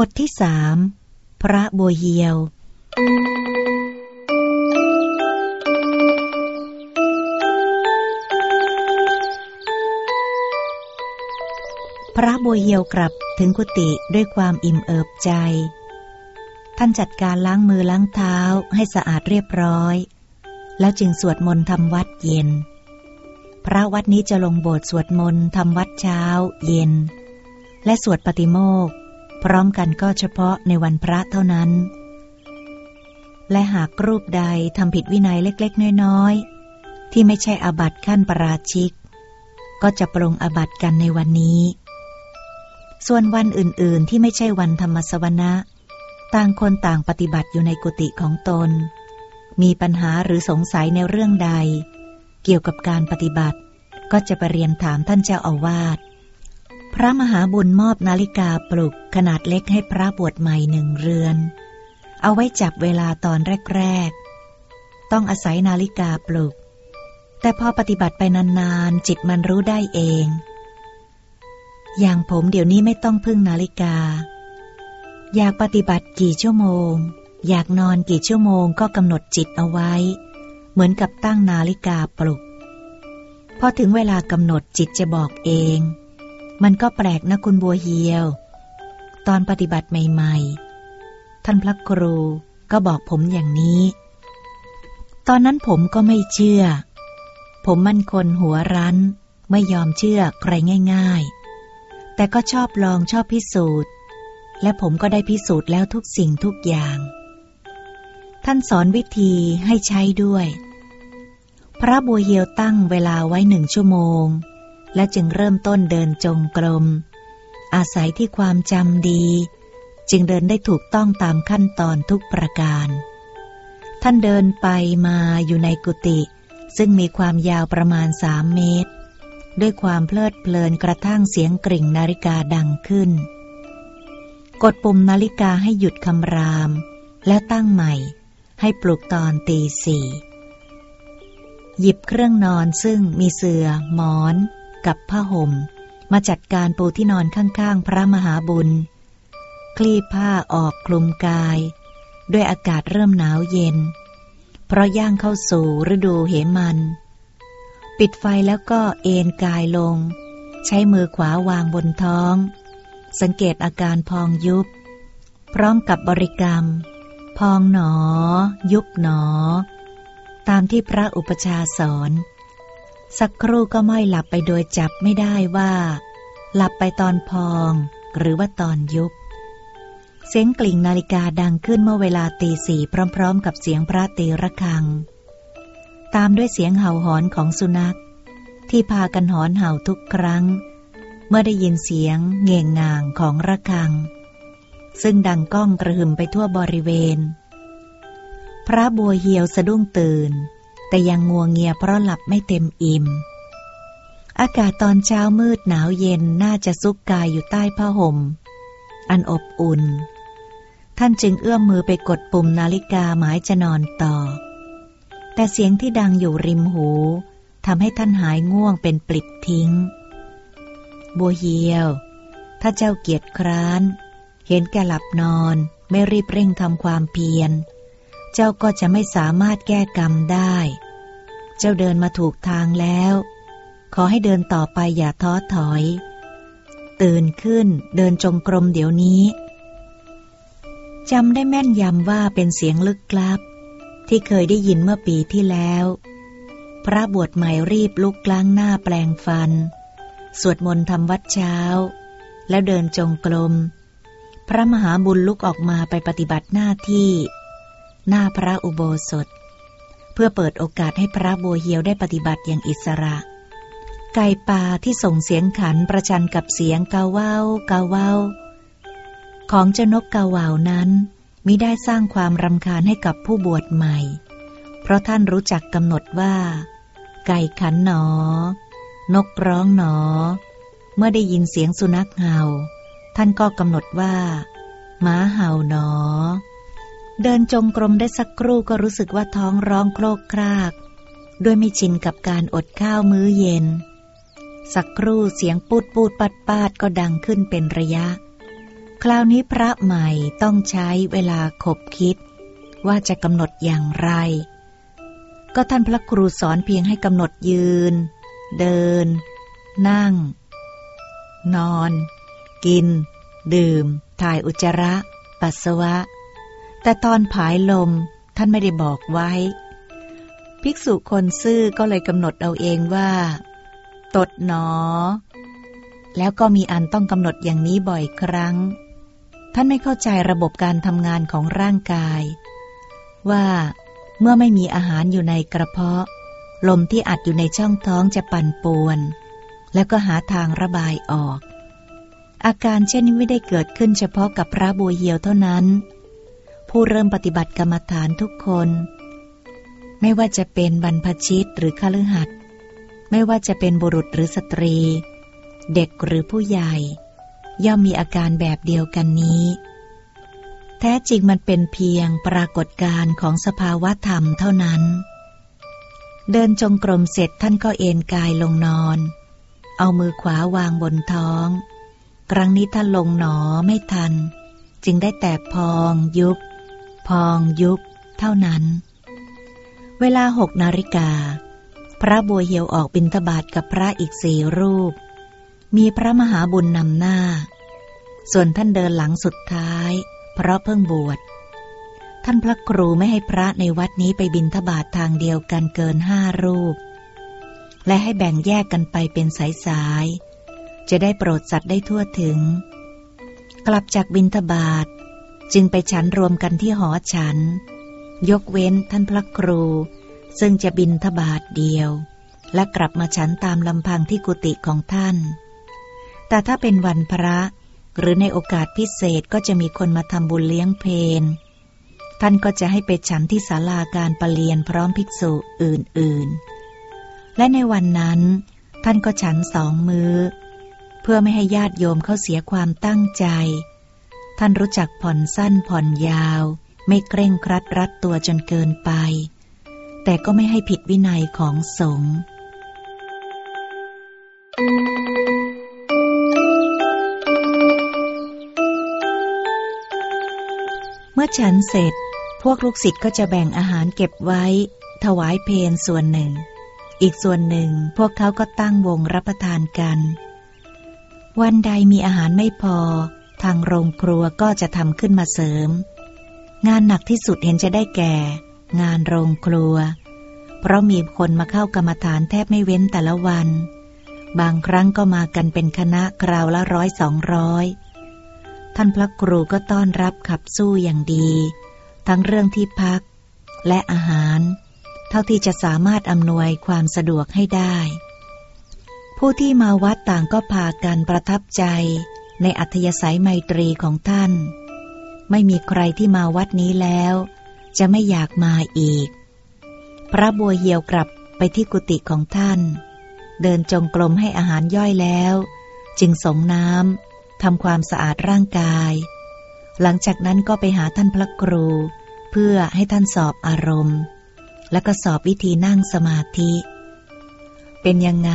บทที่สามพระบัวเยียว พระบัวเยียวกลับถึงกุฏิด้วยความอิ่มเอิบใจ ท่านจัดการล้างมือล้างเท้าให้สะอาดเรียบร้อย แล้วจึงสวดมนต์ทำวัดเย็น พระวัดนี้จะลงโบสถ์สวดมนต์ทำวัดเช้า เย็น และสวดปฏิโมกข์ พร้อมกันก็เฉพาะในวันพระเท่านั้น และหากรูปใดทำผิดวินัยเล็กๆ น้อยๆ ที่ไม่ใช่อาบัติขั้นประราชิก ก็จะปรงอาบัติกันในวันนี้ ส่วนวันอื่นๆที่ไม่ใช่วันธรรมสวนะต่างคนต่างปฏิบัติอยู่ในกุฏิของตน มีปัญหาหรือสงสัยในเรื่องใด เกี่ยวกับการปฏิบัติ ก็จะไปเรียนถามท่านเจ้าอาวาส พระมหาบุญมอบนาฬิกาปลุกขนาดเล็กให้พระบวชใหม่หนึ่งเรือน เอาไว้จับเวลาตอนแรก ๆ ต้องอาศัยนาฬิกาปลุก แต่พอปฏิบัติไปนานๆ จิตมันรู้ได้เอง อย่างผมเดี๋ยวนี้ไม่ต้องพึ่งนาฬิกา อยากปฏิบัติกี่ชั่วโมง อยากนอนกี่ชั่วโมงก็กำหนดจิตเอาไว้ เหมือนกับตั้งนาฬิกาปลุก พอถึงเวลากำหนดจิตจะบอกเอง มันก็แปลกนะคุณบัวเฮียว ตอนปฏิบัติใหม่ๆ ท่านพระครูก็บอกผมอย่างนี้ ตอนนั้นผมก็ไม่เชื่อ ผมมันคนหัวรั้น ไม่ยอมเชื่อใครง่าย ๆ แต่ก็ชอบลองชอบพิสูจน์ และผมก็ได้พิสูจน์แล้วทุกสิ่งทุกอย่าง ท่านสอนวิธีให้ใช้ด้วย พระบัวเฮียวตั้งเวลาไว้หนึ่งชั่วโมง และจึงเริ่มต้นเดินจงกรม อาศัยที่ความจำดี จึงเดินได้ถูกต้องตามขั้นตอนทุกประการ ท่านเดินไปมาอยู่ในกุฏิซึ่งมีความยาวประมาณสามเมตร ด้วยความเพลิดเพลินกระทั่งเสียงกริ่งนาฬิกาดังขึ้น กดปุ่มนาฬิกาให้หยุดคำราม แล้วตั้งใหม่ให้ปลุกตอนตีสี่หยิบเครื่องนอนซึ่งมีเสือ่อหมอน กับผ้าห่ม มาจัดการปูที่นอนข้างๆ พระมหาบุญ คลี่ผ้าออกคลุมกาย ด้วยอากาศเริ่มหนาวเย็น เพราะย่างเข้าสู่ฤดูเหมัน ปิดไฟแล้วก็เอนกายลง ใช้มือขวาวางบนท้อง สังเกตอาการพองยุบ พร้อมกับบริกรรม พองหนอ ยุบหนอ ตามที่พระอุปชาสอน สักครู่ก็ไม่หลับไปโดยจับไม่ได้ว่า หลับไปตอนพองหรือว่าตอนยุบ เสียงกลิ่งนาฬิกาดังขึ้นเมื่อเวลาตีสี่พร้อม ๆ กับเสียงพระตีระฆัง ตามด้วยเสียงเห่าหอนของสุนัข ที่พากันหอนเห่าทุกครั้ง เมื่อได้ยินเสียงเง่งงางของระฆัง ซึ่งดังก้องกระหึ่มไปทั่วบริเวณ พระบัวเหียวสะดุ้งตื่น แต่ยังงัวงเงียเพราะหลับไม่เต็มอิ่ม อากาศตอนเช้ามืดหนาวเย็นน่าจะซุกกายอยู่ใต้ผ้าห่ม อันอบอุ่น ท่านจึงเอื้อมมือไปกดปุ่มนาฬิกาหมายจะนอนต่อ แต่เสียงที่ดังอยู่ริมหูทำให้ท่านหายง่วงเป็นปลิดทิ้ง บัวเหียว ถ้าเจ้าเกียรติคร้าน เห็นแกหลับนอนไม่รีบเร่งทำความเพียร เจ้าก็จะไม่สามารถแก้กรรมได้ เจ้าเดินมาถูกทางแล้ว ขอให้เดินต่อไปอย่าท้อถอย ตื่นขึ้นเดินจงกรมเดี๋ยวนี้จำได้แม่นยำว่าเป็นเสียงลึกลับ ที่เคยได้ยินเมื่อปีที่แล้ว พระบวชใหม่รีบลุกล้างหน้าแปลงฟัน สวดมนต์ทำวัดเช้า แล้วเดินจงกรมพระมหาบุญลุกออกมาไปปฏิบัติหน้าที่ หน้าพระอุโบสถ เพื่อเปิดโอกาสให้พระบัวเฮียวได้ปฏิบัติอย่างอิสระ ไก่ป่าที่ส่งเสียงขันประชันกับเสียงกาว่าวกาว่าวของเจ้านกกาว่าวนั้นมิได้สร้างความรำคาญให้กับผู้บวชใหม่ เพราะท่านรู้จักกำหนดว่า ไก่ขันหนอ นกร้องหนอ เมื่อได้ยินเสียงสุนัขเห่า ท่านก็กำหนดว่าหมาเห่าหนอ เดินจงกรมได้สักครู่ก็รู้สึกว่าท้องร้องโครกคราก ด้วยไม่ชินกับการอดข้าวมื้อเย็น สักครู่เสียงปูดปูดปัดปาดก็ดังขึ้นเป็นระยะขราวนี้พระใหม่ต้องใช้เวลาคบคิด ว่าจะกำหนดอย่างไร ก็ท่านพระครูสอนเพียงให้กำหนดยืน เดิน นั่ง นอน กิน ดื่ม ถ่ายอุจจาระ ปัสสาวะ แต่ตอนผายลมท่านไม่ได้บอกไว้ ภิกษุคนซื่อก็เลยกำหนดเอาเองว่า ตดหนอ แล้วก็มีอันต้องกำหนดอย่างนี้บ่อยครั้ง ท่านไม่เข้าใจระบบการทำงานของร่างกาย ว่าเมื่อไม่มีอาหารอยู่ในกระเพาะ ลมที่อัดอยู่ในช่องท้องจะปั่นป่วน แล้วก็หาทางระบายออก อาการเช่นนี้ไม่ได้เกิดขึ้นเฉพาะกับพระบัวเหียวเท่านั้น ผู้เริ่มปฏิบัติกรรมฐานทุกคน ไม่ว่าจะเป็นบรรพชิตหรือคฤหัสถ์ไม่ว่าจะเป็นบุรุษหรือสตรี เด็กหรือผู้ใหญ่ ย่อมมีอาการแบบเดียวกันนี้ แท้จริงมันเป็นเพียงปรากฏการณ์ของสภาวะธรรมเท่านั้น เดินจงกรมเสร็จท่านก็เอนกายลงนอน เอามือขวาวางบนท้อง ครั้งนี้ท่านลงหนอไม่ทัน จึงได้แต่พองยุบ พองยุบ เท่านั้น เวลาหกนาฬิกา พระบัวเหียวออกบิณฑบาตกับพระอีกสี่รูป มีพระมหาบุญนำหน้า ส่วนท่านเดินหลังสุดท้าย เพราะเพิ่งบวช ท่านพระครูไม่ให้พระในวัดนี้ไปบิณฑบาตทางเดียวกันเกินห้ารูป และให้แบ่งแยกกันไปเป็นสายๆจะได้โปรดสัตว์ได้ทั่วถึง กลับจากบิณฑบาต จึงไปฉันรวมกันที่หอฉัน ยกเว้นท่านพระครู ซึ่งจะบินทบาทเดียว และกลับมาฉันตามลำพังที่กุฏิของท่าน แต่ถ้าเป็นวันพระหรือในโอกาสพิเศษก็จะมีคนมาทำบุญเลี้ยงเพนท่านก็จะให้ไปฉันที่ศาลาการประเรียนพร้อมภิกษุอื่นๆ และในวันนั้น ท่านก็ฉันสองมือ้อ เพื่อไม่ให้ญาติโยมเขาเสียความตั้งใจ ท่านรู้จักผ่อนสั้นผ่อนยาว ไม่เคร่งครัดรัดตัวจนเกินไป แต่ก็ไม่ให้ผิดวินัยของสงฆ์เมื่อฉันเสร็จ พวกลูกศิษย์ก็จะแบ่งอาหารเก็บไว้ ถวายเพนส่วนหนึ่ง อีกส่วนหนึ่งพวกเขาก็ตั้งวงรับประทานกัน วันใดมีอาหารไม่พอ ทางโรงครัวก็จะทำขึ้นมาเสริม งานหนักที่สุดเห็นจะได้แก่ งานโรงครัว เพราะมีคนมาเข้ากรรมฐานแทบไม่เว้นแต่ละวัน บางครั้งก็มากันเป็นคณะคราวละร้อยสองร้อยท่านพระครูก็ต้อนรับขับสู้อย่างดี ทั้งเรื่องที่พัก และอาหาร เท่าที่จะสามารถอำนวยความสะดวกให้ได้ ผู้ที่มาวัดต่างก็พากันประทับใจ ในอัธยาศัยไมตรีของท่าน ไม่มีใครที่มาวัดนี้แล้ว จะไม่อยากมาอีก พระบัวเหี่ยวกลับไปที่กุฏิของท่าน เดินจงกรมให้อาหารย่อยแล้ว จึงสงน้ำทำความสะอาดร่างกาย หลังจากนั้นก็ไปหาท่านพระครู เพื่อให้ท่านสอบอารมณ์ และก็สอบวิธีนั่งสมาธิ เป็นยังไง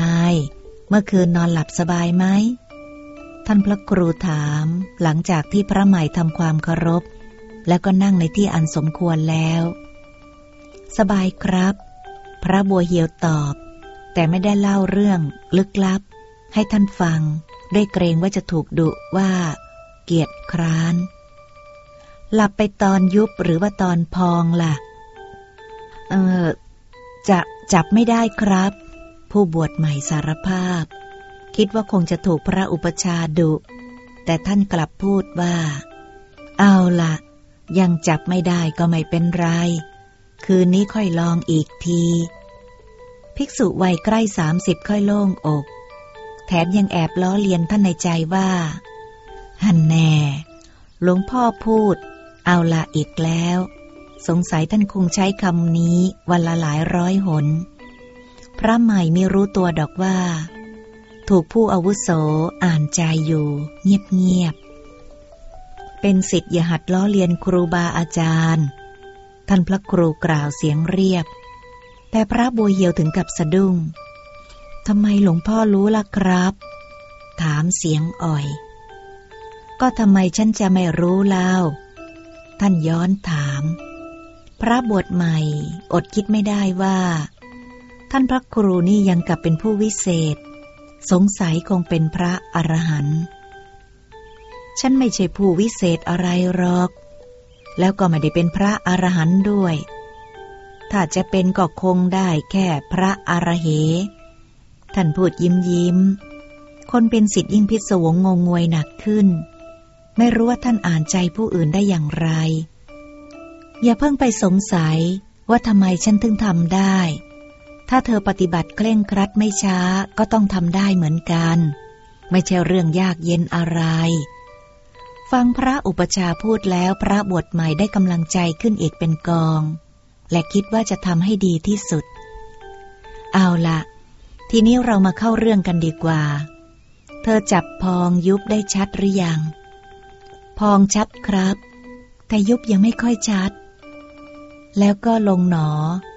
เมื่อคืนนอนหลับสบายไหม ท่านพระครูถามหลังจากที่พระใหม่ทำความเคารพ แล้วก็นั่งในที่อันสมควรแล้ว สบายครับ พระบัวเหียวตอบ แต่ไม่ได้เล่าเรื่องลึกลับ ให้ท่านฟัง ด้วยเกรงว่าจะถูกดุว่า เกียรติคร้าน หลับไปตอนยุบหรือว่าตอนพองล่ะ เออจะจับไม่ได้ครับ ผู้บวชใหม่สารภาพ คิดว่าคงจะถูกพระอุปชาดุ แต่ท่านกลับพูดว่า เอาละ ยังจับไม่ได้ก็ไม่เป็นไร คืนนี้ค่อยลองอีกที ภิกษุวัยใกล้สามสิบค่อยโล่งอก แถมยังแอบล้อเลียนท่านในใจว่าฮันแน่ หลวงพ่อพูด เอาละอีกแล้ว สงสัยท่านคงใช้คำนี้วันละหลายร้อยหน พระใหม่ไม่รู้ตัวดอกว่า ถูกผู้อาวุโสอ่านใจอยู่ เงียบๆ เป็นสิทธิ์อย่าหัดล้อเลียนครูบาอาจารย์ ท่านพระครูกล่าวเสียงเรียบ แต่พระบัวเหียวถึงกับสะดุ้งทำไมหลวงพ่อรู้ล่ะครับ ถามเสียงอ่อย ก็ทำไมฉันจะไม่รู้เล่า ท่านย้อนถาม พระบวชใหม่อดคิดไม่ได้ว่า ท่านพระครูนี่ยังกับเป็นผู้วิเศษ สงสัยคงเป็นพระอรหันต์ฉันไม่ใช่ผู้วิเศษอะไรหรอก แล้วก็ไม่ได้เป็นพระอรหันต์ด้วย ถ้าจะเป็นก็คงได้แค่พระอรเหท่านพูดยิ้มยิ้ม คนเป็นสิทธิ์ยิ่งพิศวงงงงวยหนักขึ้น ไม่รู้ว่าท่านอ่านใจผู้อื่นได้อย่างไร อย่าเพิ่งไปสงสัยว่าทำไมฉันถึงทำได้ ถ้าเธอปฏิบัติเคร่งครัดไม่ช้าก็ต้องทำได้เหมือนกัน ไม่ใช่เรื่องยากเย็นอะไร ฟังพระอุปชาพูดแล้วพระบวชใหม่ได้กำลังใจขึ้นอีกเป็นกอง และคิดว่าจะทำให้ดีที่สุด เอาละทีนี้เรามาเข้าเรื่องกันดีกว่า เธอจับพองยุบได้ชัดหรือยัง พองชัดครับ แต่ยุบยังไม่ค่อยชัด แล้วก็ลงหนอ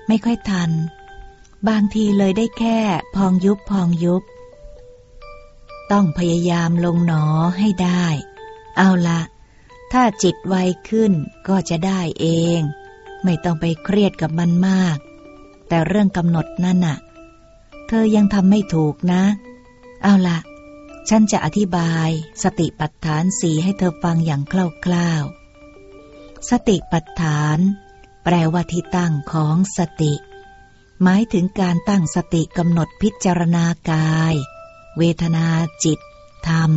ไม่ค่อยทัน บางทีเลยได้แค่พองยุบพองยุบ ต้องพยายามลงหนอให้ได้ เอาละถ้าจิตไวขึ้นก็จะได้เอง ไม่ต้องไปเครียดกับมันมาก แต่เรื่องกำหนดนั่นน่ะ เธอยังทำไม่ถูกนะ เอาละฉันจะอธิบายสติปัฏฐานสีให้เธอฟังอย่างคร่าวๆสติปัฏฐาน แปลว่าที่ตั้งของสติ หมายถึงการตั้งสติกำหนดพิจารณากาย เวทนาจิต ธรรม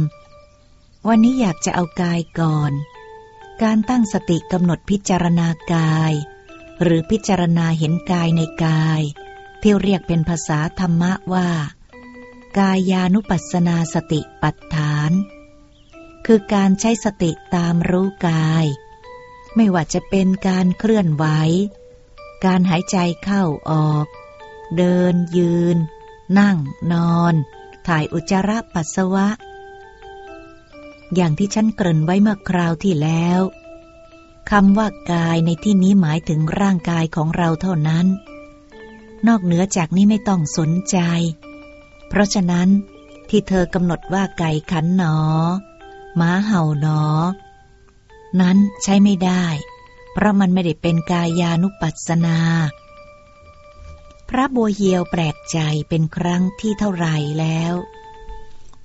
วันนี้อยากจะเอากายก่อน การตั้งสติกำหนดพิจารณากาย หรือพิจารณาเห็นกายในกาย ที่เรียกเป็นภาษาธรรมะว่า กายานุปัสสนาสติปัฏฐาน คือการใช้สติตามรู้กาย ไม่ว่าจะเป็นการเคลื่อนไหว การหายใจเข้าออก เดินยืน นั่งนอน ถ่ายอุจจาระปัสสาวะ อย่างที่ฉันเกริ่นไว้เมื่อคราวที่แล้วคำว่ากายในที่นี้หมายถึงร่างกายของเราเท่านั้น นอกเหนือจากนี้ไม่ต้องสนใจ เพราะฉะนั้นที่เธอกำหนดว่าไก่ขันหนอหมาเห่าหนอ นั้นใช้ไม่ได้ เพราะมันไม่ได้เป็นกายานุปัสสนา พระบัวเฮียวแปลกใจเป็นครั้งที่เท่าไรแล้ว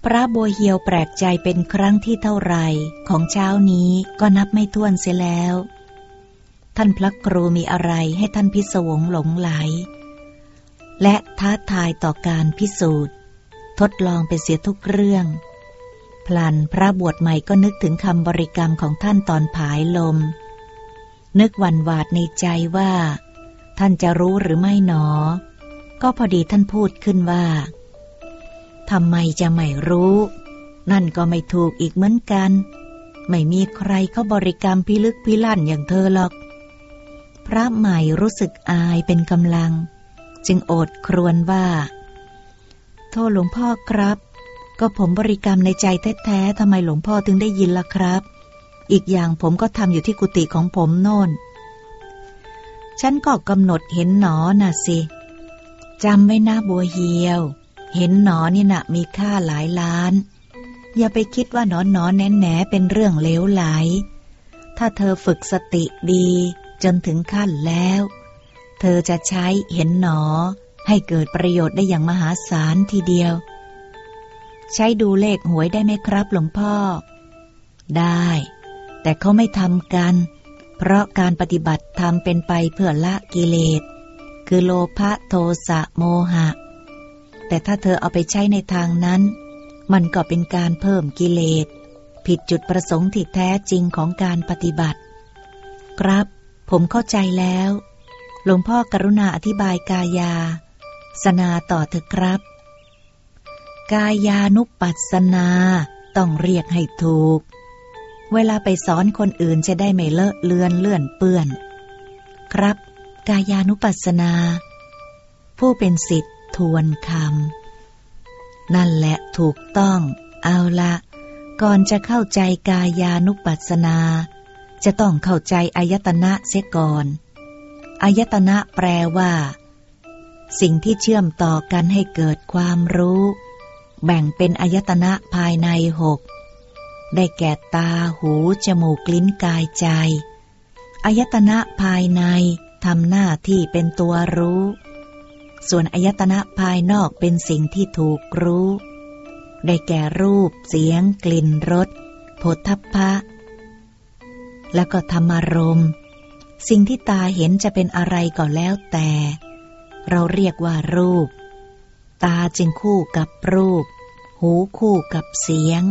พระโบเฮียวแปลกใจเป็นครั้งที่เท่าไรของเช้านี้ก็นับไม่ถ้วนเสียแล้ว ท่านพระครูมีอะไรให้ท่านพิศวงหลงไหล และท้าทายต่อการพิสูจน์ ทดลองไปเสียทุกเรื่องพลันพระบวชใหม่ก็นึกถึงคำบริกรรมของท่านตอนผายลม นึกวันวาดในใจว่า ท่านจะรู้หรือไม่หนอ ก็พอดีท่านพูดขึ้นว่าทำไมจะไม่รู้ นั่นก็ไม่ถูกอีกเหมือนกัน ไม่มีใครเขาบริกรรมพิลึกพิลั่นอย่างเธอหรอก พระใหม่รู้สึกอายเป็นกำลัง จึงโอดครวญว่า โทษหลวงพ่อครับ ก็ผมบริกรรมในใจแท้ๆทำไมหลวงพ่อถึงได้ยินล่ะครับ อีกอย่างผมก็ทำอยู่ที่กุฏิของผมโน่น ฉันก็กำหนดเห็นหนอน่ะสิจำไว้นะบัวเฮียว เห็นหนอนี่นะมีค่าหลายล้าน อย่าไปคิดว่าหนอนหนอนแน่แหนเป็นเรื่องเลวไหล ถ้าเธอฝึกสติดีจนถึงขั้นแล้ว เธอจะใช้เห็นหนอ ให้เกิดประโยชน์ได้อย่างมหาศาลทีเดียว ใช้ดูเลขหวยได้ไหมครับหลวงพ่อ ได้ แต่เขาไม่ทำกัน เพราะการปฏิบัติทำเป็นไปเพื่อละกิเลส คือโลภะโทสะโมหะ แต่ถ้าเธอเอาไปใช้ในทางนั้น มันก็เป็นการเพิ่มกิเลส ผิดจุดประสงค์ที่แท้จริงของการปฏิบัติ ครับ ผมเข้าใจแล้ว หลวงพ่อกรุณาอธิบายกายา สนาต่อเถอะครับ กายานุปัสสนาต้องเรียกให้ถูก เวลาไปสอนคนอื่นจะได้ไม่เลอะเลือนเลื่อนเปื้อน ครับ กายานุปัสสนา ผู้เป็นสิทธิทวนคำนั่นแหละถูกต้อง เอาละ ก่อนจะเข้าใจกายานุปัสสนา จะต้องเข้าใจอายตนะเสียก่อนอายตนะแปลว่า สิ่งที่เชื่อมต่อกันให้เกิดความรู้ แบ่งเป็นอายตนะภายในหก ได้แก่ตา หู จมูก ลิ้น กายใจ อายตนะภายในทำหน้าที่เป็นตัวรู้ ส่วนอายตนะภายนอกเป็นสิ่งที่ถูกรู้ ได้แก่รูป เสียง กลิ่น รสผลทัพพะ แล้วก็ธรรมารมสิ่งที่ตาเห็นจะเป็นอะไรก็แล้วแต่ เราเรียกว่ารูป ตาจึงคู่กับรูป หูคู่กับเสียง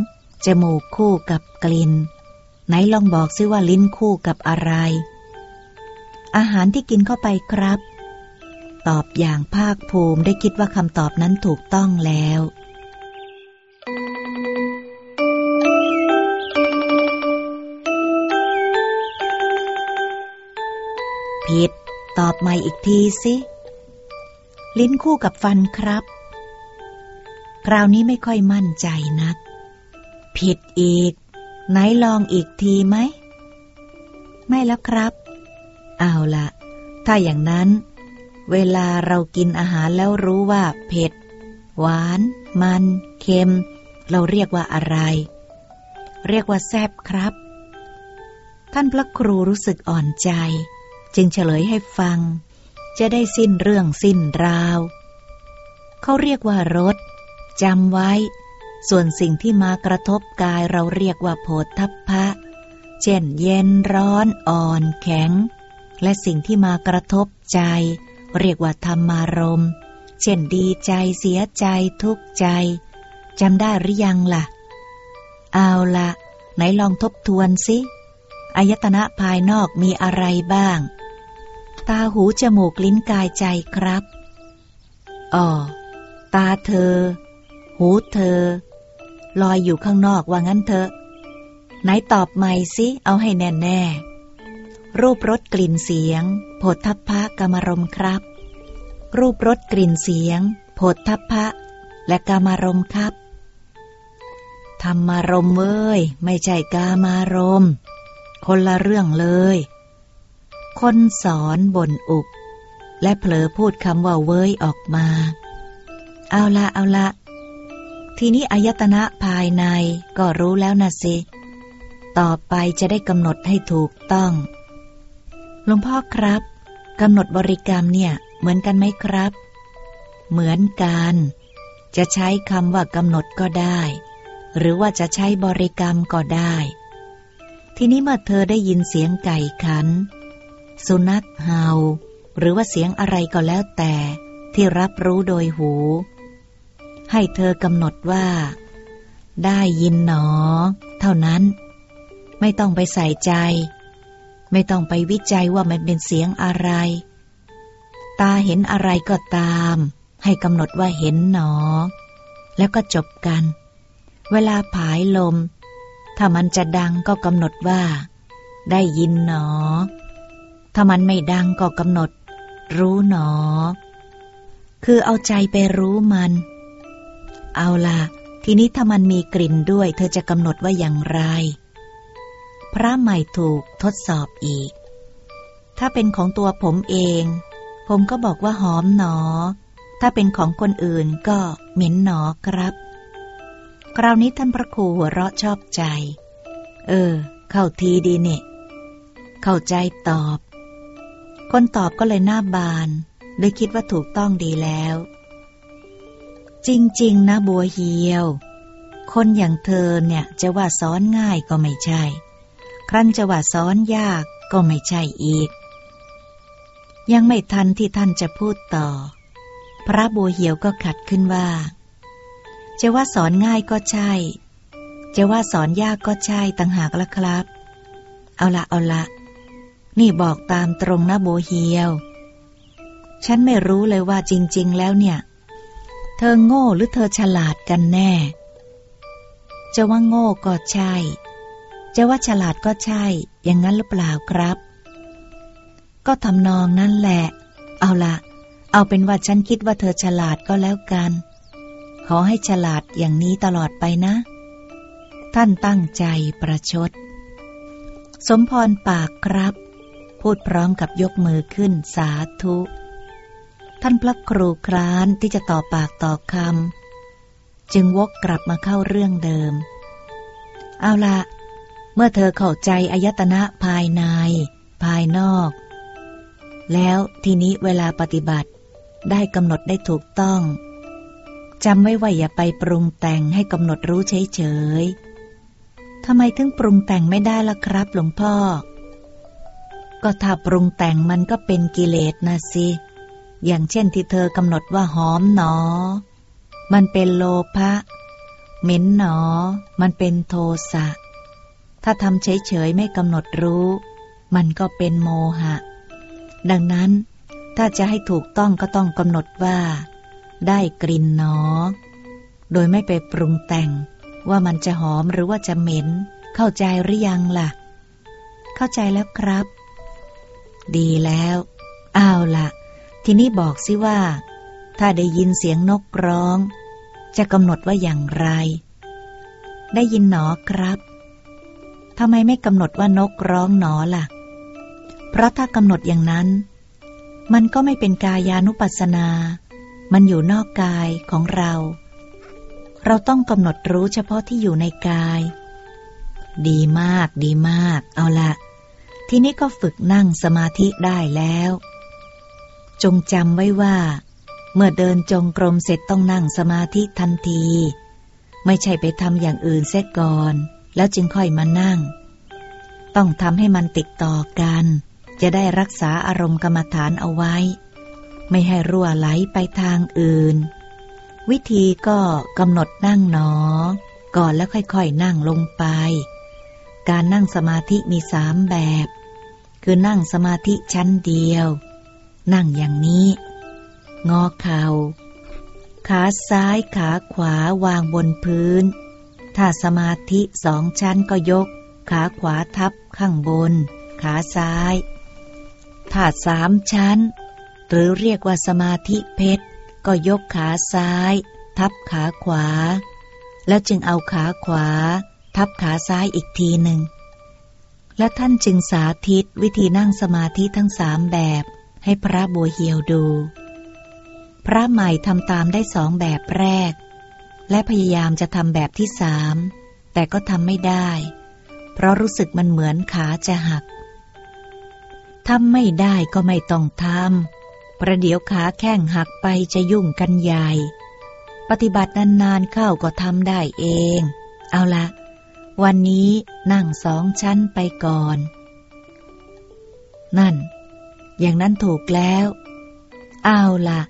จมูกคู่กับกลิ่น ไหนลองบอกซิว่าลิ้นคู่กับอะไร อาหารที่กินเข้าไปครับ ตอบอย่างภาคภูมิได้คิดว่าคำตอบนั้นถูกต้องแล้วผิดตอบใหม่อีกทีสิ ลิ้นคู่กับฟันครับ คราวนี้ไม่ค่อยมั่นใจนัก ผิดอีก ไหนลองอีกทีไหม ไม่แล้วครับ เอาละถ้าอย่างนั้น เวลาเรากินอาหารแล้วรู้ว่า เผ็ด หวาน มัน เค็ม เราเรียกว่าอะไร เรียกว่าแซบครับ ท่านพระครูรู้สึกอ่อนใจ จึงเฉลยให้ฟัง จะได้สิ้นเรื่องสิ้นราว เขาเรียกว่ารสจำไว้ ส่วนสิ่งที่มากระทบกายเราเรียกว่าโผฏฐัพพะ เช่นเย็นร้อนอ่อนแข็ง และสิ่งที่มากระทบใจ เรียกว่าธรรมารมเช่นดีใจเสียใจทุกข์ใจจำได้หรือยังละ่ะ เอาละไหนลองทบทวนสิอายตนะภายนอกมีอะไรบ้าง ตาหูจมูกลิ้นกายใจครับอ๋อตาเธอ หูเธอ ลอยอยู่ข้างนอกว่างั้นเถอะ ไหนตอบใหม่สิเอาให้แน่แน่รูปรสกลิ่นเสียงโผฏฐัพพะกรรมรมครับ รูปรสกลิ่นเสียงโผฏฐัพพะ และกามารมครับธรรมารมเว้ยไม่ใช่กามารม คนละเรื่องเลย คนสอนบ่นอุบและเผลอพูดคำว่าเว้ยออกมา เอาละเอาละ ทีนี้อายตนะภายในก็รู้แล้วนะสิ ต่อไปจะได้กำหนดให้ถูกต้องหลวงพ่อครับกำหนดบริกรรมเนี่ยเหมือนกันไหมครับ เหมือนกัน จะใช้คำว่ากำหนดก็ได้ หรือว่าจะใช้บริกรรมก็ได้ ทีนี้เมื่อเธอได้ยินเสียงไก่ขัน สุนัขเห่า หรือว่าเสียงอะไรก็แล้วแต่ที่รับรู้โดยหู ให้เธอกำหนดว่า ได้ยินหนอ เท่านั้น ไม่ต้องไปใส่ใจ ไม่ต้องไปวิจัยว่ามันเป็นเสียงอะไร ตาเห็นอะไรก็ตาม ให้กำหนดว่าเห็นหนอ แล้วก็จบกัน เวลาผายลม ถ้ามันจะดังก็กำหนดว่า ได้ยินหนอ ถ้ามันไม่ดังก็กำหนด รู้หนอ คือเอาใจไปรู้มัน เอาล่ะทีนี้ถ้ามันมีกลิ่นด้วย เธอจะกำหนดว่าอย่างไร พระใหม่ถูกทดสอบอีก ถ้าเป็นของตัวผมเอง ผมก็บอกว่าหอมหนอ ถ้าเป็นของคนอื่นก็เหม็นหนอครับ คราวนี้ท่านพระครูหัวเราะชอบใจ เออ เข้าทีดีเนี่ยเข้าใจตอบ คนตอบก็เลยหน้าบานเลยคิดว่าถูกต้องดีแล้ว จริง ๆ นะบัวเหียว คนอย่างเธอเนี่ยจะว่าสอนง่ายก็ไม่ใช่ ครั้นจะว่าสอนยากก็ไม่ใช่อีก ยังไม่ทันที่ท่านจะพูดต่อ พระบัวเหียวก็ขัดขึ้นว่า จะว่าสอนง่ายก็ใช่ จะว่าสอนยากก็ใช่ต่างหากละครับ เอาละเอาละ นี่บอกตามตรงนะโบเฮียว ฉันไม่รู้เลยว่าจริง ๆ แล้วเนี่ย เธอโง่หรือเธอฉลาดกันแน่ จะว่าโง่ก็ใช่ จะว่าฉลาดก็ใช่ อย่างนั้นหรือเปล่าครับ ก็ทำนองนั่นแหละ เอาละ เอาเป็นว่าฉันคิดว่าเธอฉลาดก็แล้วกัน ขอให้ฉลาดอย่างนี้ตลอดไปนะ ท่านตั้งใจประชด สมพรปากครับ พูดพร้อมกับยกมือขึ้นสาธุ ท่านพระครูครานที่จะต่อปากต่อคำจึงวกกลับมาเข้าเรื่องเดิม เอาละเมื่อเธอเข้าใจอายตนะภายใน ภายนอก แล้วทีนี้เวลาปฏิบัติได้กำหนดได้ถูกต้องจำไว้ว่าอย่าไปปรุงแต่งให้กำหนดรู้เฉยๆทำไมถึงปรุงแต่งไม่ได้ล่ะครับหลวงพ่อ ก็ถ้าปรุงแต่งมันก็เป็นกิเลสนะสิ อย่างเช่นที่เธอกำหนดว่าหอมหนอ มันเป็นโลภะเหม็นหนอ มันเป็นโทสะ ถ้าทำเฉยๆไม่กำหนดรู้ มันก็เป็นโมหะ ดังนั้น ถ้าจะให้ถูกต้องก็ต้องกำหนดว่า ได้กลิ่นหนอ โดยไม่ไปปรุงแต่งว่ามันจะหอมหรือว่าจะเหม็น เข้าใจหรือยังล่ะ เข้าใจแล้วครับ ดีแล้ว อ้าวละ่ะ ทีนี้บอกสิว่า ถ้าได้ยินเสียงนกร้อง จะกำหนดว่าอย่างไร ได้ยินหนอครับทำไมไม่กำหนดว่านกร้องหนอล่ะ เพราะถ้ากำหนดอย่างนั้น มันก็ไม่เป็นกายานุปัสนา มันอยู่นอกกายของเรา เราต้องกำหนดรู้เฉพาะที่อยู่ในกาย ดีมาก ดีมาก เอาละ ทีนี้ก็ฝึกนั่งสมาธิได้แล้ว จงจำไว้ว่า เมื่อเดินจงกรมเสร็จต้องนั่งสมาธิทันที ไม่ใช่ไปทำอย่างอื่นเสียก่อน แล้วจึงค่อยมานั่ง ต้องทำให้มันติดต่อกัน จะได้รักษาอารมณ์กรรมฐานเอาไว้ ไม่ให้รั่วไหลไปทางอื่น วิธีก็กำหนดนั่งหนอ ก่อนแล้วค่อยๆนั่งลงไป การนั่งสมาธิมีสามแบบ คือนั่งสมาธิชั้นเดียว นั่งอย่างนี้ งอเขา่าขาซ้ายขาขวาวางบนพื้น ถ้าสมาธิสองชั้นก็ยก ขาขวาทับข้างบน ขาซ้าย ถ้าสามชั้น หรือเรียกว่าสมาธิเพชร ก็ยกขาซ้าย ทับขาขวา แล้วจึงเอาขาขวา ทับขาซ้ายอีกทีหนึ่งและท่านจึงสาธิตวิธีนั่งสมาธิทั้งสามแบบ ให้พระบัวเหียวดู พระใหม่ทำตามได้สองแบบแรก และพยายามจะทำแบบที่สามแต่ก็ทำไม่ได้ เพราะรู้สึกมันเหมือนขาจะหักทำไม่ได้ก็ไม่ต้องทำประเดี๋ยวขาแข้งหักไปจะยุ่งกันใหญ่ ปฏิบัตินานๆเข้าก็ทำได้เอง เอาละวันนี้นั่งสองชั้นไปก่อน นั่น อย่างนั้นถูกแล้ว เอาละ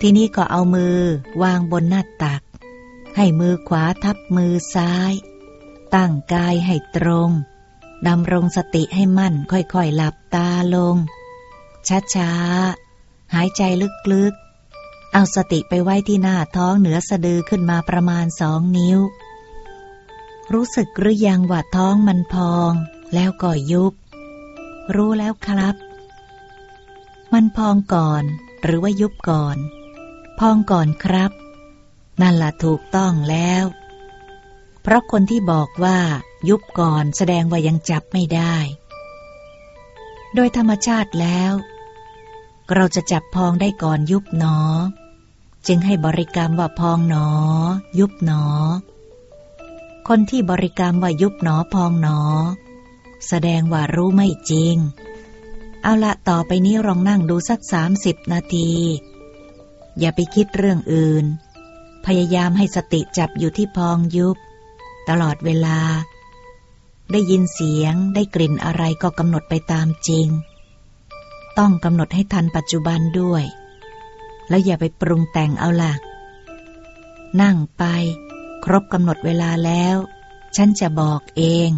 ทีนี้ก็เอามือวางบนหน้าตัก ให้มือขวาทับมือซ้าย ตั้งกายให้ตรงดำรงสติให้มั่นค่อยๆหลับตาลง ช้าๆ หายใจลึกๆ เอาสติไปไว้ที่หน้าท้องเหนือสะดือขึ้นมาประมาณสองนิ้ว รู้สึกหรือยังว่าท้องมันพอง แล้วก็ยุบ รู้แล้วครับ มันพองก่อน หรือว่ายุบก่อน พองก่อนครับ นั่นละถูกต้องแล้ว เพราะคนที่บอกว่ายุบก่อนแสดงว่ายังจับไม่ได้ โดยธรรมชาติแล้ว เราจะจับพองได้ก่อนยุบหนอ จึงให้บริกรรมว่าพองหนอ ยุบหนอ คนที่บริกรรมว่ายุบหนอพองหนอ แสดงว่ารู้ไม่จริง เอาละต่อไปนี้ลองนั่งดูสักสามสิบนาที อย่าไปคิดเรื่องอื่น พยายามให้สติจับอยู่ที่พองยุบ ตลอดเวลา ได้ยินเสียงได้กลิ่นอะไรก็กำหนดไปตามจริง ต้องกำหนดให้ทันปัจจุบันด้วย แล้วอย่าไปปรุงแต่งเอาล่ะนั่งไป ครบกำหนดเวลาแล้ว ฉันจะบอกเอง